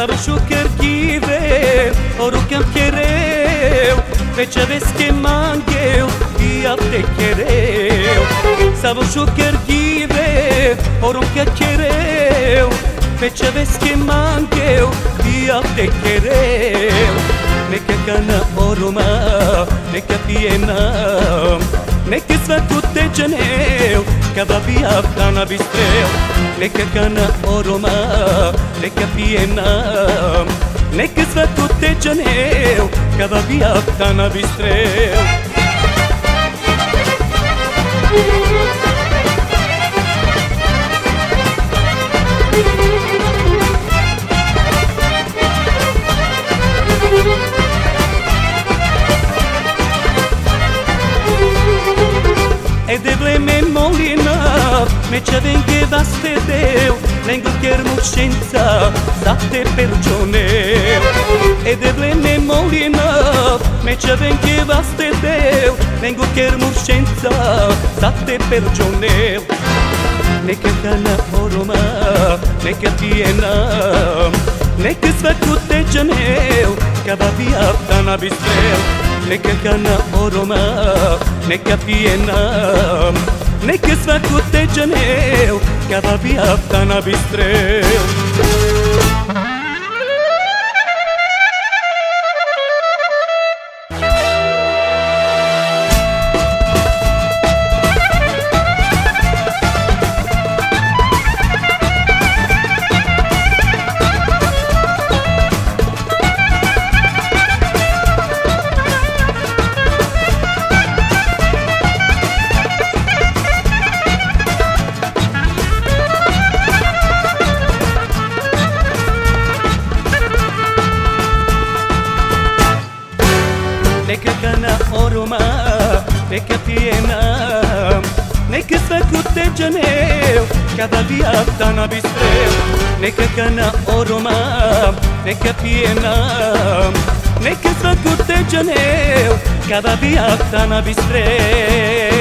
sarxu kerkive Oru kem kereu Veçeves ke mangeu Ia te kereu Sarxu kerkive Oru kem kereu Veçeves ke mangeu Ia te kereu Neke kana oruma Neke pijena Neke sve tu te tečene kada bi aftana bistreu Neka kana oroma, neka pijena Neka svaku tečaneu, kada bi aftana bistreu Ed e vle me Mecevenge vaste deu Lengu scienza State pergione Ed eble memorie na Mecevenge vaste deu Lengu scienza State pergione Neka tana horoma Neka tiena Neka sfăcute geneu Ca va via tana bisneu Neka kana horoma Neka tiena Neka nekë svaku tečan eu, kada bi afta na bistreu. Neka kana oroma, neka pijena Neka svaku tečaneu, kada bi aftana bistreu Neka kana oroma, neka pijena Neka svaku tečaneu, kada bi aftana bistreu